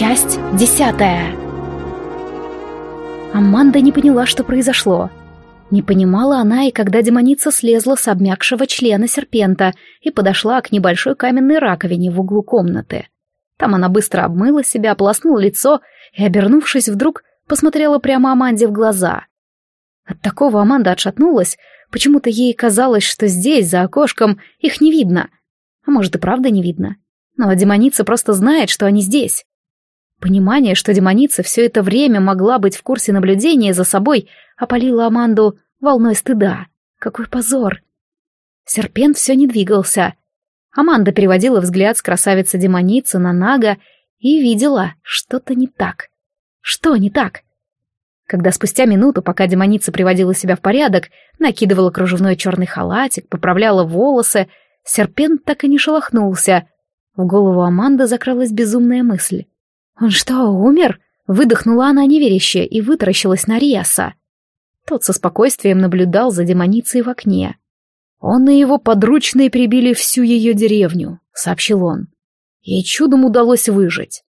Часть десятая. Аманда не поняла, что произошло. Не понимала она и когда демоница слезла с обмякшего члена серпента и подошла к небольшой каменной раковине в углу комнаты. Там она быстро обмыла себя, ополоснула лицо и, обернувшись вдруг, посмотрела прямо Аманде в глаза. От такого Аманда отшатнулась, почему-то ей казалось, что здесь, за окошком, их не видно. А может и правда не видно. Но демоница просто знает, что они здесь. Понимание, что демоница все это время могла быть в курсе наблюдения за собой, опалило Аманду волной стыда. Какой позор! Серпент все не двигался. Аманда переводила взгляд с красавицы-демоницы на Нага и видела, что-то не так. Что не так? Когда спустя минуту, пока демоница приводила себя в порядок, накидывала кружевной черный халатик, поправляла волосы, серпент так и не шелохнулся. В голову Аманды закралась безумная мысль. «Он что, умер?» Выдохнула она неверяще и вытаращилась на Риаса. Тот со спокойствием наблюдал за демоницей в окне. «Он и его подручные прибили всю ее деревню», — сообщил он. Ей чудом удалось выжить.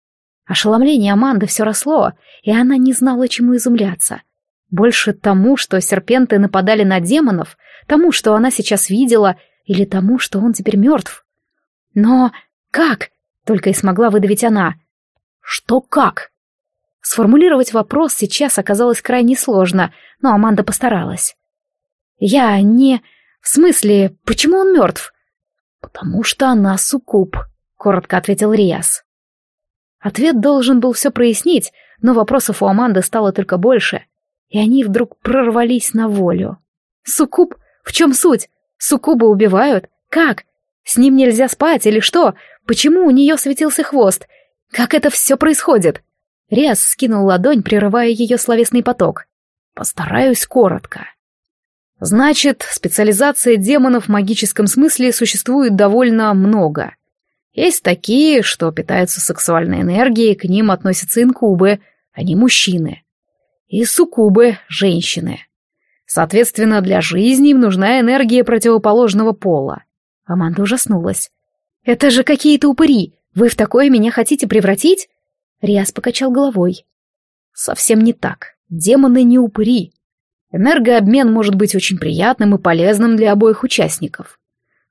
Ошеломление Аманды все росло, и она не знала, чему изумляться. Больше тому, что серпенты нападали на демонов, тому, что она сейчас видела, или тому, что он теперь мертв. Но как? Только и смогла выдавить она. Что как? Сформулировать вопрос сейчас оказалось крайне сложно, но Аманда постаралась. «Я не... В смысле, почему он мертв?» «Потому что она суккуб», — коротко ответил Риас. Ответ должен был все прояснить, но вопросов у Аманды стало только больше, и они вдруг прорвались на волю. «Суккуб? В чем суть? Суккубы убивают? Как? С ним нельзя спать или что? Почему у нее светился хвост? Как это все происходит? Риас скинул ладонь, прерывая ее словесный поток. Постараюсь коротко. Значит, специализация демонов в магическом смысле существует довольно много. Есть такие, что питаются сексуальной энергией, к ним относятся инкубы, они мужчины. И суккубы — женщины. Соответственно, для жизни им нужна энергия противоположного пола. Аманда ужаснулась. «Это же какие-то упыри! Вы в такое меня хотите превратить? Риас покачал головой. Совсем не так. Демоны не упыри. Энергообмен может быть очень приятным и полезным для обоих участников.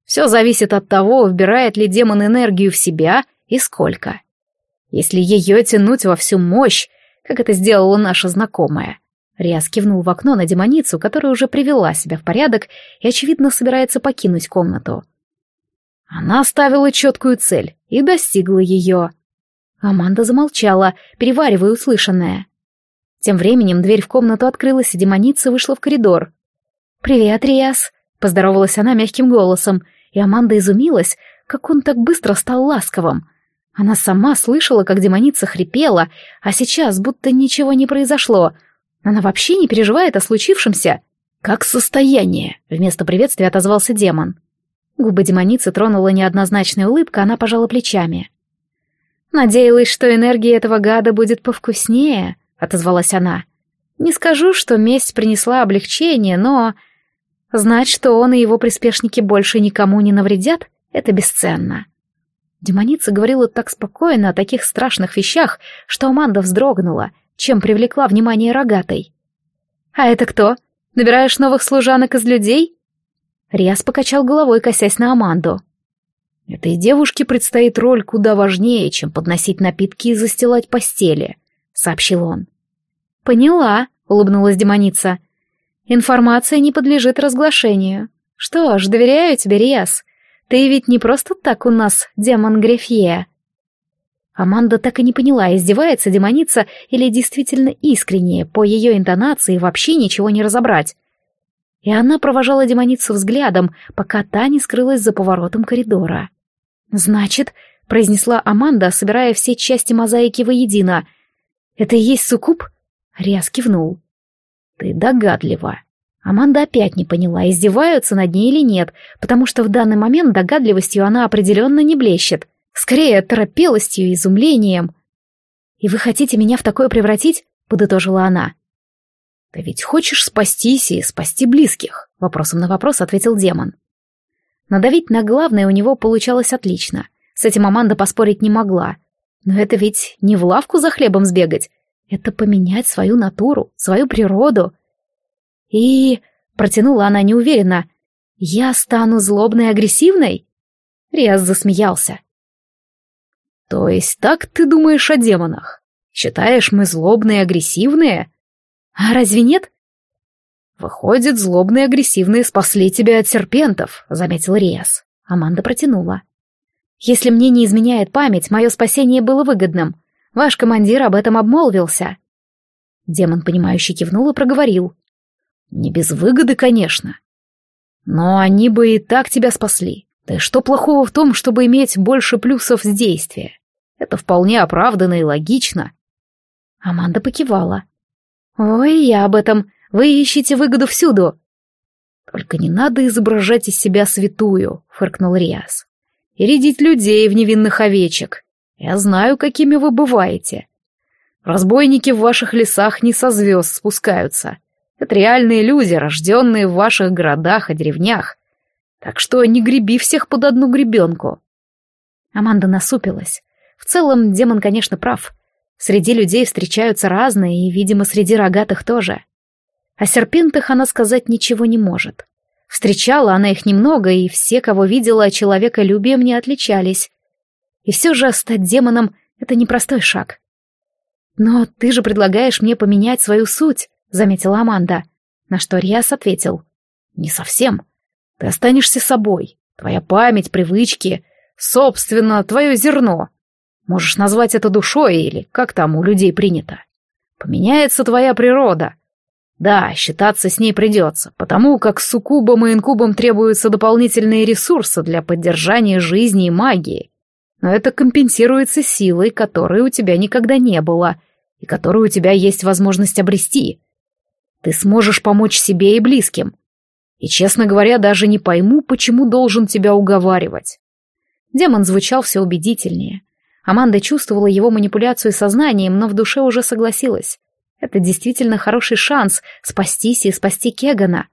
Все зависит от того, вбирает ли демон энергию в себя и сколько. Если ее тянуть во всю мощь, как это сделала наша знакомая. Риас кивнул в окно на демоницу, которая уже привела себя в порядок и, очевидно, собирается покинуть комнату. Она ставила четкую цель и достигла ее. Аманда замолчала, переваривая услышанное. Тем временем дверь в комнату открылась, и демоница вышла в коридор. «Привет, Риас!» — поздоровалась она мягким голосом, и Аманда изумилась, как он так быстро стал ласковым. Она сама слышала, как демоница хрипела, а сейчас будто ничего не произошло. Она вообще не переживает о случившемся. «Как состояние?» — вместо приветствия отозвался демон. Губы демоницы тронула неоднозначная улыбка, она пожала плечами. «Надеялась, что энергия этого гада будет повкуснее», — отозвалась она. «Не скажу, что месть принесла облегчение, но... Знать, что он и его приспешники больше никому не навредят, это бесценно». Демоница говорила так спокойно о таких страшных вещах, что Аманда вздрогнула, чем привлекла внимание рогатой. «А это кто? Набираешь новых служанок из людей?» Риас покачал головой, косясь на Аманду. «Этой девушке предстоит роль куда важнее, чем подносить напитки и застилать постели», — сообщил он. «Поняла», — улыбнулась демоница. «Информация не подлежит разглашению. Что ж, доверяю тебе, Риас. Ты ведь не просто так у нас демон Грефье». Аманда так и не поняла, издевается демоница или действительно искренне, по ее интонации вообще ничего не разобрать и она провожала демоницу взглядом, пока та не скрылась за поворотом коридора. «Значит», — произнесла Аманда, собирая все части мозаики воедино, — «это и есть суккуб?» Риас кивнул. «Ты догадлива». Аманда опять не поняла, издеваются над ней или нет, потому что в данный момент догадливостью она определенно не блещет. Скорее, торопелостью и изумлением. «И вы хотите меня в такое превратить?» — подытожила она. «Ты ведь хочешь спастись и спасти близких?» — вопросом на вопрос ответил демон. Надавить на главное у него получалось отлично. С этим Аманда поспорить не могла. Но это ведь не в лавку за хлебом сбегать. Это поменять свою натуру, свою природу. И... Протянула она неуверенно. «Я стану злобной и агрессивной?» Риас засмеялся. «То есть так ты думаешь о демонах? Считаешь, мы злобные и агрессивные?» «А разве нет?» «Выходит, злобные агрессивные спасли тебя от серпентов», — заметил Риас. Аманда протянула. «Если мне не изменяет память, мое спасение было выгодным. Ваш командир об этом обмолвился». Демон, понимающий, кивнул и проговорил. «Не без выгоды, конечно. Но они бы и так тебя спасли. Да что плохого в том, чтобы иметь больше плюсов с действия? Это вполне оправданно и логично». Аманда покивала. «Ой, я об этом. Вы ищете выгоду всюду». «Только не надо изображать из себя святую», — фыркнул Риас. «И рядить людей в невинных овечек. Я знаю, какими вы бываете. Разбойники в ваших лесах не со звезд спускаются. Это реальные люди, рожденные в ваших городах и деревнях. Так что не греби всех под одну гребенку». Аманда насупилась. В целом, демон, конечно, прав. Среди людей встречаются разные, и, видимо, среди рогатых тоже. О серпентах она сказать ничего не может. Встречала она их немного, и все, кого видела, человеколюбием не отличались. И все же стать демоном — это непростой шаг. «Но ты же предлагаешь мне поменять свою суть», — заметила Аманда. На что Риас ответил. «Не совсем. Ты останешься собой. Твоя память, привычки, собственно, твое зерно. Можешь назвать это душой или как там у людей принято. Поменяется твоя природа. Да, считаться с ней придется, потому как суккубам и инкубам требуются дополнительные ресурсы для поддержания жизни и магии. Но это компенсируется силой, которой у тебя никогда не было, и которую у тебя есть возможность обрести. Ты сможешь помочь себе и близким. И, честно говоря, даже не пойму, почему должен тебя уговаривать. Демон звучал все убедительнее. Аманда чувствовала его манипуляцию сознанием, но в душе уже согласилась. Это действительно хороший шанс спастись и спасти Кегана.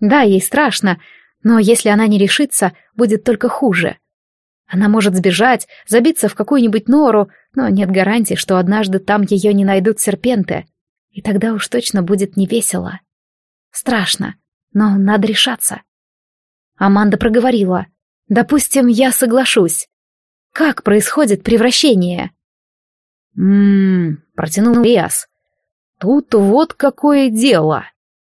Да, ей страшно, но если она не решится, будет только хуже. Она может сбежать, забиться в какую-нибудь нору, но нет гарантии, что однажды там ее не найдут серпенты. И тогда уж точно будет невесело. Страшно, но надо решаться. Аманда проговорила. «Допустим, я соглашусь. Как происходит превращение?» «М-м-м», протянул Риас. Тут вот какое дело.